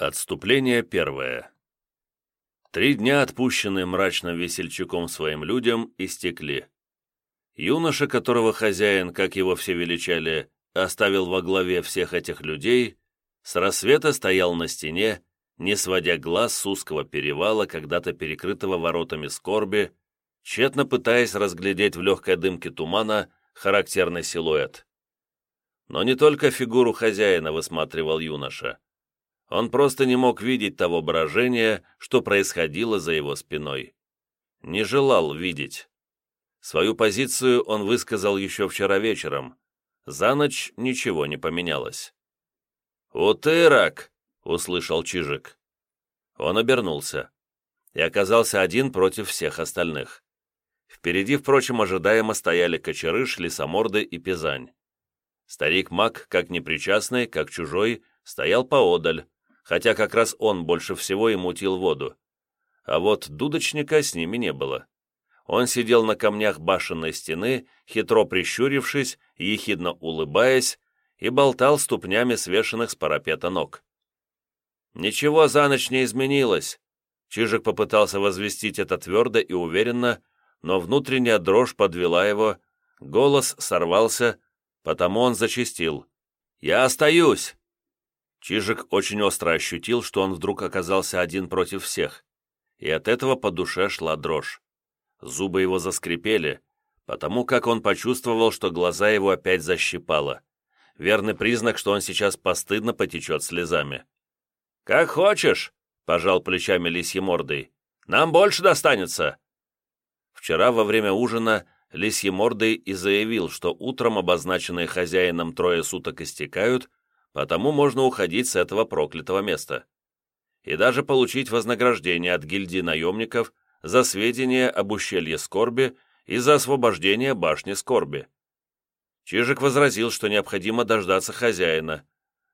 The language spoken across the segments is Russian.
Отступление первое. Три дня, отпущенные мрачным весельчаком своим людям, истекли. Юноша, которого хозяин, как его все величали, оставил во главе всех этих людей, с рассвета стоял на стене, не сводя глаз с узкого перевала, когда-то перекрытого воротами скорби, тщетно пытаясь разглядеть в легкой дымке тумана характерный силуэт. Но не только фигуру хозяина высматривал юноша. Он просто не мог видеть того брожения, что происходило за его спиной. Не желал видеть. Свою позицию он высказал еще вчера вечером. За ночь ничего не поменялось. «Утырок!» — услышал Чижик. Он обернулся и оказался один против всех остальных. Впереди, впрочем, ожидаемо стояли Кочерыш, Лисоморды и Пизань. Старик Мак, как непричастный, как чужой, стоял поодаль, хотя как раз он больше всего и мутил воду. А вот дудочника с ними не было. Он сидел на камнях башенной стены, хитро прищурившись, ехидно улыбаясь, и болтал ступнями свешенных с парапета ног. «Ничего за ночь не изменилось!» Чижик попытался возвестить это твердо и уверенно, но внутренняя дрожь подвела его, голос сорвался, потому он зачистил. «Я остаюсь!» Чижик очень остро ощутил, что он вдруг оказался один против всех, и от этого по душе шла дрожь. Зубы его заскрипели, потому как он почувствовал, что глаза его опять защипало. Верный признак, что он сейчас постыдно потечет слезами. «Как хочешь», — пожал плечами лисьей мордой. «Нам больше достанется». Вчера во время ужина лисьей мордой и заявил, что утром обозначенные хозяином трое суток истекают, потому можно уходить с этого проклятого места. И даже получить вознаграждение от гильдии наемников за сведения об ущелье Скорби и за освобождение башни Скорби. Чижик возразил, что необходимо дождаться хозяина,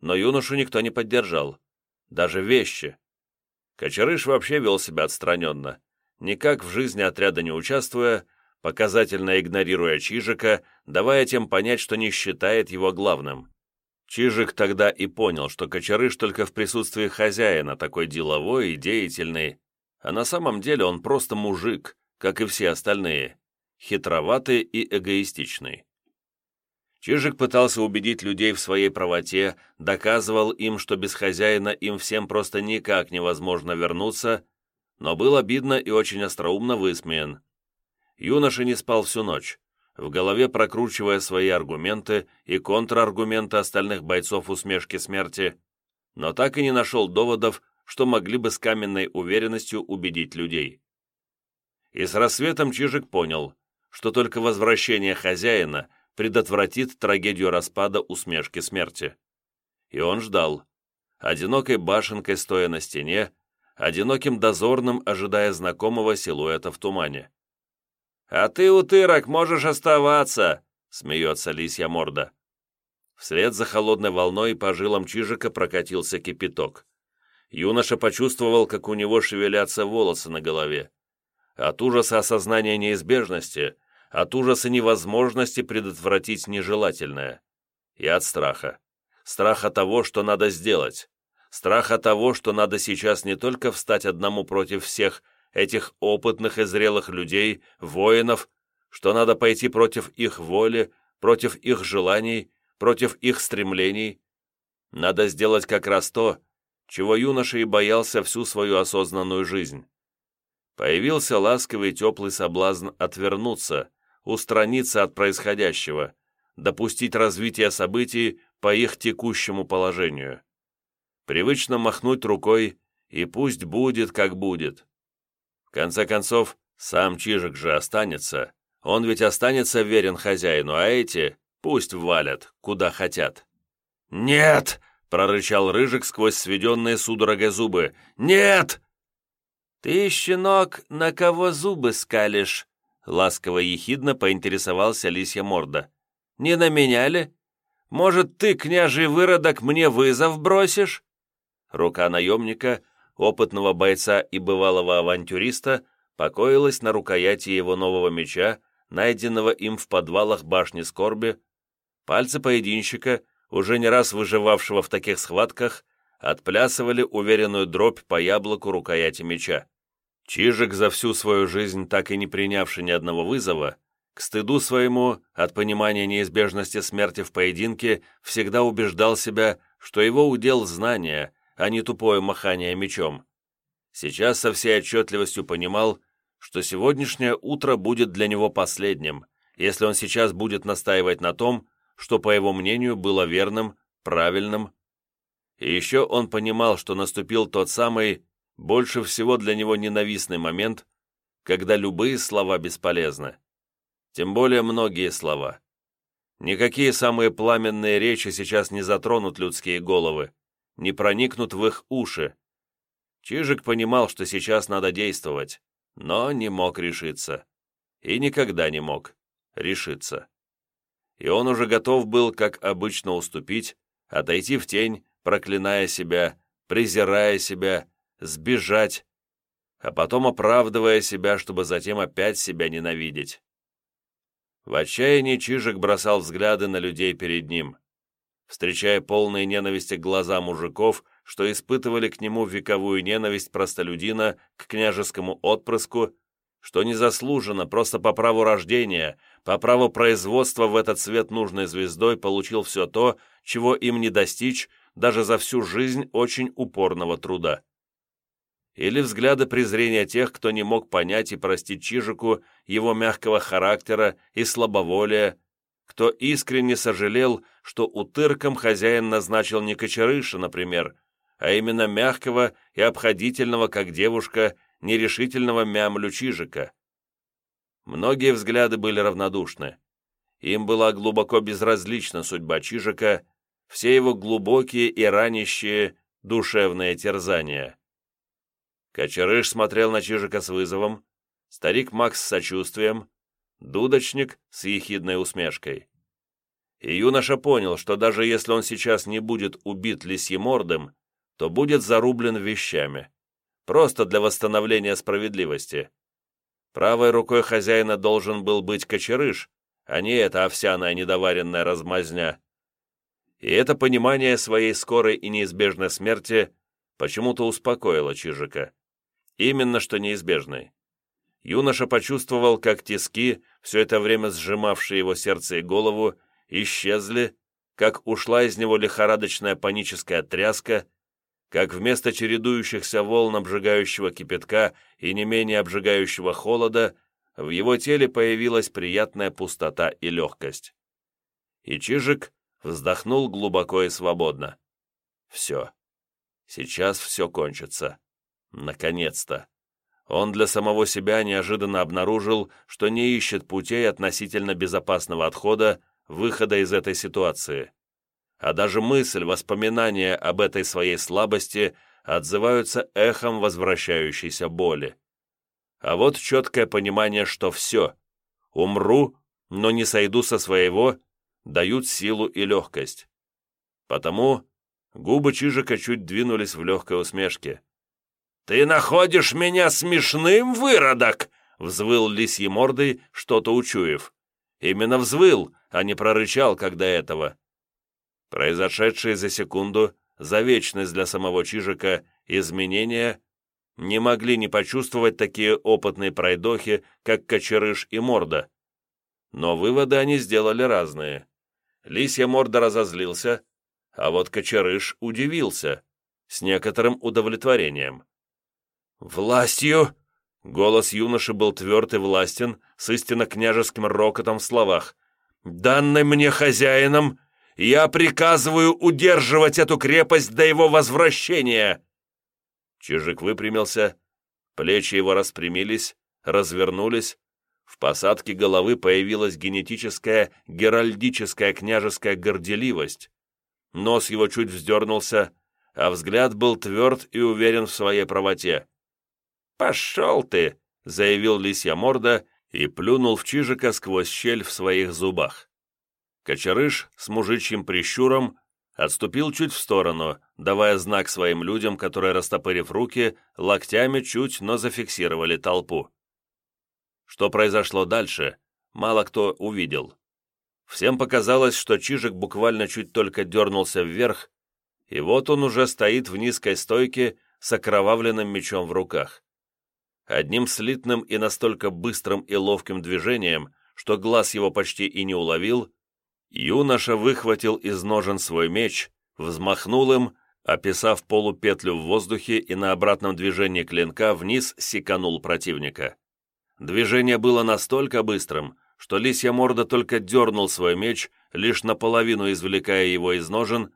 но юношу никто не поддержал, даже вещи. Кочерыш вообще вел себя отстраненно, никак в жизни отряда не участвуя, показательно игнорируя Чижика, давая тем понять, что не считает его главным. Чижик тогда и понял, что Кочерыш только в присутствии хозяина такой деловой и деятельный, а на самом деле он просто мужик, как и все остальные, хитроватый и эгоистичный. Чижик пытался убедить людей в своей правоте, доказывал им, что без хозяина им всем просто никак невозможно вернуться, но был обидно и очень остроумно высмеян. Юноша не спал всю ночь, в голове прокручивая свои аргументы и контраргументы остальных бойцов усмешки смерти, но так и не нашел доводов, что могли бы с каменной уверенностью убедить людей. И с рассветом Чижик понял, что только возвращение хозяина предотвратит трагедию распада усмешки смерти. И он ждал, одинокой башенкой стоя на стене, одиноким дозорным ожидая знакомого силуэта в тумане. «А ты, утырок, можешь оставаться!» — смеется лисья морда. Вслед за холодной волной по жилам Чижика прокатился кипяток. Юноша почувствовал, как у него шевелятся волосы на голове. От ужаса осознания неизбежности, от ужаса невозможности предотвратить нежелательное. И от страха. Страха того, что надо сделать. Страха того, что надо сейчас не только встать одному против всех, этих опытных и зрелых людей, воинов, что надо пойти против их воли, против их желаний, против их стремлений. Надо сделать как раз то, чего юноша и боялся всю свою осознанную жизнь. Появился ласковый теплый соблазн отвернуться, устраниться от происходящего, допустить развитие событий по их текущему положению. Привычно махнуть рукой, и пусть будет, как будет. В конце концов, сам Чижик же останется. Он ведь останется верен хозяину, а эти пусть валят, куда хотят. «Нет!» — прорычал Рыжик сквозь сведенные судорогой зубы. «Нет!» «Ты, щенок, на кого зубы скалишь?» Ласково-ехидно поинтересовался лисья морда. «Не на меня ли? Может, ты, княжий выродок, мне вызов бросишь?» Рука наемника опытного бойца и бывалого авантюриста, покоилась на рукояти его нового меча, найденного им в подвалах башни Скорби. Пальцы поединщика, уже не раз выживавшего в таких схватках, отплясывали уверенную дробь по яблоку рукояти меча. Чижик, за всю свою жизнь так и не принявший ни одного вызова, к стыду своему, от понимания неизбежности смерти в поединке, всегда убеждал себя, что его удел знания, а не тупое махание мечом. Сейчас со всей отчетливостью понимал, что сегодняшнее утро будет для него последним, если он сейчас будет настаивать на том, что, по его мнению, было верным, правильным. И еще он понимал, что наступил тот самый больше всего для него ненавистный момент, когда любые слова бесполезны. Тем более многие слова. Никакие самые пламенные речи сейчас не затронут людские головы, не проникнут в их уши. Чижик понимал, что сейчас надо действовать, но не мог решиться. И никогда не мог решиться. И он уже готов был, как обычно, уступить, отойти в тень, проклиная себя, презирая себя, сбежать, а потом оправдывая себя, чтобы затем опять себя ненавидеть. В отчаянии Чижик бросал взгляды на людей перед ним, встречая полные ненависти глаза мужиков, что испытывали к нему вековую ненависть простолюдина к княжескому отпрыску, что незаслуженно, просто по праву рождения, по праву производства в этот свет нужной звездой получил все то, чего им не достичь даже за всю жизнь очень упорного труда. Или взгляды презрения тех, кто не мог понять и простить Чижику его мягкого характера и слабоволия, кто искренне сожалел, что утырком хозяин назначил не Кочерыша, например, а именно мягкого и обходительного, как девушка, нерешительного мямлю Чижика. Многие взгляды были равнодушны. Им была глубоко безразлична судьба Чижика, все его глубокие и ранящие душевные терзания. Кочерыш смотрел на Чижика с вызовом, старик Макс с сочувствием, дудочник с ехидной усмешкой. И юноша понял, что даже если он сейчас не будет убит лисьемордым, то будет зарублен вещами. Просто для восстановления справедливости. Правой рукой хозяина должен был быть кочерыш, а не эта овсяная недоваренная размазня. И это понимание своей скорой и неизбежной смерти почему-то успокоило Чижика именно что неизбежной. Юноша почувствовал, как тиски, все это время сжимавшие его сердце и голову, исчезли, как ушла из него лихорадочная паническая тряска, как вместо чередующихся волн обжигающего кипятка и не менее обжигающего холода в его теле появилась приятная пустота и легкость. И Чижик вздохнул глубоко и свободно. Все. Сейчас все кончится. Наконец-то! Он для самого себя неожиданно обнаружил, что не ищет путей относительно безопасного отхода, выхода из этой ситуации. А даже мысль, воспоминания об этой своей слабости отзываются эхом возвращающейся боли. А вот четкое понимание, что все, умру, но не сойду со своего, дают силу и легкость. Потому губы Чижика чуть двинулись в легкой усмешке. «Ты находишь меня смешным, выродок!» — взвыл лисьей мордой, что-то учуяв. Именно взвыл, а не прорычал, когда этого. Произошедшие за секунду, за вечность для самого Чижика, изменения не могли не почувствовать такие опытные пройдохи, как Кочерыш и Морда. Но выводы они сделали разные. Лисья Морда разозлился, а вот Кочерыш удивился, с некоторым удовлетворением. «Властью!» Голос юноши был тверд и властен, с истинно княжеским рокотом в словах. «Данной мне хозяином, я приказываю удерживать эту крепость до его возвращения!» Чижик выпрямился, плечи его распрямились, развернулись, в посадке головы появилась генетическая, геральдическая княжеская горделивость. Нос его чуть вздернулся, а взгляд был тверд и уверен в своей правоте. «Пошел ты!» — заявил лисья морда и плюнул в Чижика сквозь щель в своих зубах. Кочерыш с мужичьим прищуром отступил чуть в сторону, давая знак своим людям, которые, растопырив руки, локтями чуть, но зафиксировали толпу. Что произошло дальше, мало кто увидел. Всем показалось, что Чижик буквально чуть только дернулся вверх, и вот он уже стоит в низкой стойке с окровавленным мечом в руках. Одним слитным и настолько быстрым и ловким движением, что глаз его почти и не уловил, юноша выхватил из ножен свой меч, взмахнул им, описав полупетлю в воздухе и на обратном движении клинка вниз секанул противника. Движение было настолько быстрым, что лисья морда только дернул свой меч, лишь наполовину извлекая его из ножен,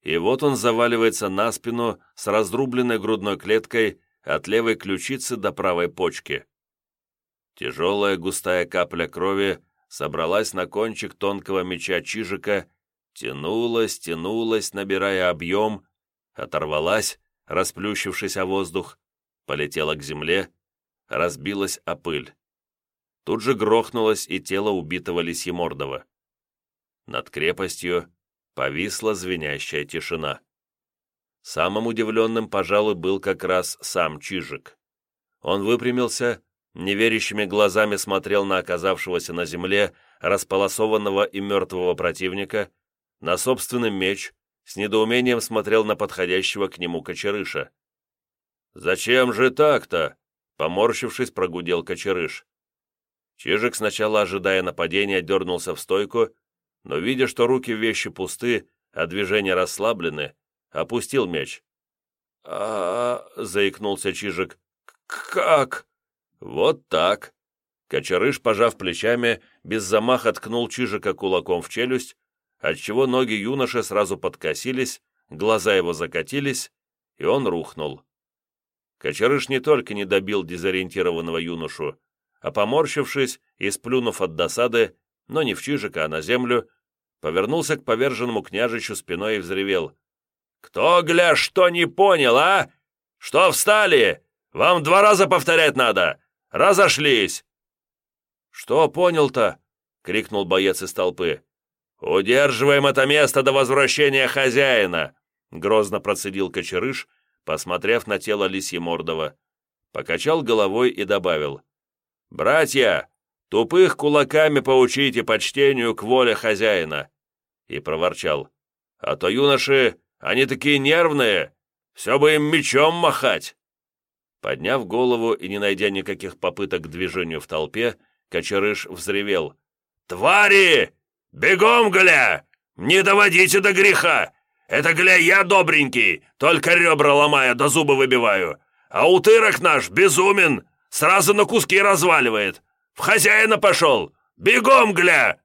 и вот он заваливается на спину с разрубленной грудной клеткой от левой ключицы до правой почки. Тяжелая густая капля крови собралась на кончик тонкого меча Чижика, тянулась, тянулась, набирая объем, оторвалась, расплющившись о воздух, полетела к земле, разбилась о пыль. Тут же грохнулось и тело убитого Лисьемордова. Над крепостью Повисла звенящая тишина. Самым удивленным, пожалуй, был как раз сам Чижик. Он выпрямился, неверящими глазами смотрел на оказавшегося на земле располосованного и мертвого противника, на собственный меч, с недоумением смотрел на подходящего к нему кочерыша. «Зачем же так-то?» — поморщившись, прогудел кочерыш. Чижик, сначала ожидая нападения, дернулся в стойку, но, видя, что руки вещи пусты, а движения расслаблены, опустил -а, -а заикнулся Чижик. «Как?» «Вот так». Кочерыш, пожав плечами, без замаха ткнул Чижика кулаком в челюсть, отчего ноги юноши сразу подкосились, глаза его закатились, и он рухнул. Кочерыш не только не добил дезориентированного юношу, а, поморщившись и сплюнув от досады, но не в Чижика, а на землю, повернулся к поверженному княжичу спиной и взревел. «Кто, гля, что не понял, а? Что встали? Вам два раза повторять надо! Разошлись!» «Что понял-то?» — крикнул боец из толпы. «Удерживаем это место до возвращения хозяина!» — грозно процедил Кочерыш, посмотрев на тело Лисьемордова. Покачал головой и добавил. «Братья, тупых кулаками поучите почтению к воле хозяина и проворчал. «А то юноши, они такие нервные, все бы им мечом махать!» Подняв голову и не найдя никаких попыток к движению в толпе, Кочерыш взревел. «Твари! Бегом, гля! Не доводите до греха! Это, гля, я добренький, только ребра ломая, до зуба выбиваю, а утырок наш безумен, сразу на куски разваливает! В хозяина пошел! Бегом, гля!»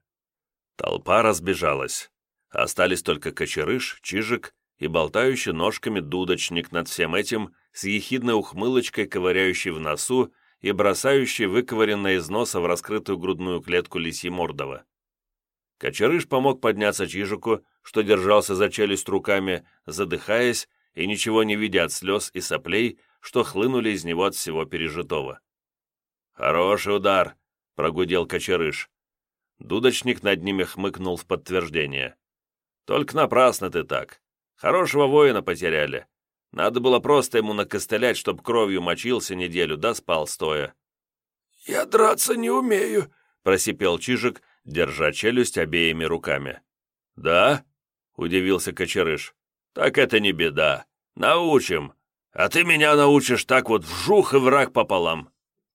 Толпа разбежалась. Остались только кочерыш, чижик и болтающий ножками дудочник над всем этим с ехидной ухмылочкой, ковыряющий в носу и бросающий выковыренное из носа в раскрытую грудную клетку Лисьемордова. Кочерыш помог подняться Чижику, что держался за челюсть руками, задыхаясь и ничего не видя от слез и соплей, что хлынули из него от всего пережитого. «Хороший удар!» — прогудел Кочерыш. Дудочник над ними хмыкнул в подтверждение. «Только напрасно ты так. Хорошего воина потеряли. Надо было просто ему накостылять, чтоб кровью мочился неделю, да спал стоя». «Я драться не умею», — просипел Чижик, держа челюсть обеими руками. «Да?» — удивился Кочерыш. «Так это не беда. Научим. А ты меня научишь так вот вжух и враг пополам».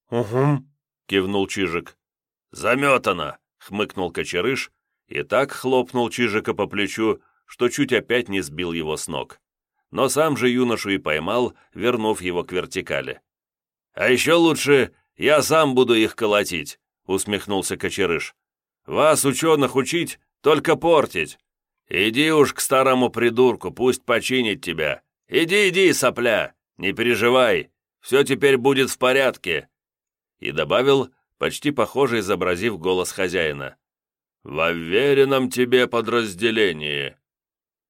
«Угу», — кивнул Чижик. «Заметано хмыкнул кочерыш и так хлопнул Чижика по плечу, что чуть опять не сбил его с ног. Но сам же юношу и поймал, вернув его к вертикали. «А еще лучше я сам буду их колотить», — усмехнулся кочерыш. «Вас, ученых, учить, только портить. Иди уж к старому придурку, пусть починит тебя. Иди, иди, сопля, не переживай, все теперь будет в порядке». И добавил, почти похоже изобразив голос хозяина. «В уверенном тебе подразделении!»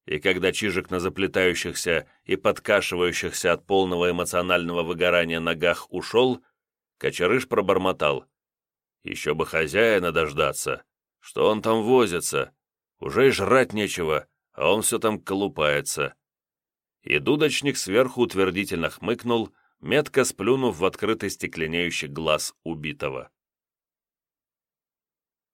И когда Чижик на заплетающихся и подкашивающихся от полного эмоционального выгорания ногах ушел, Кочерыш пробормотал. «Еще бы хозяина дождаться! Что он там возится? Уже и жрать нечего, а он все там колупается!» И дудочник сверху утвердительно хмыкнул, метко сплюнув в открытый стекленеющий глаз убитого.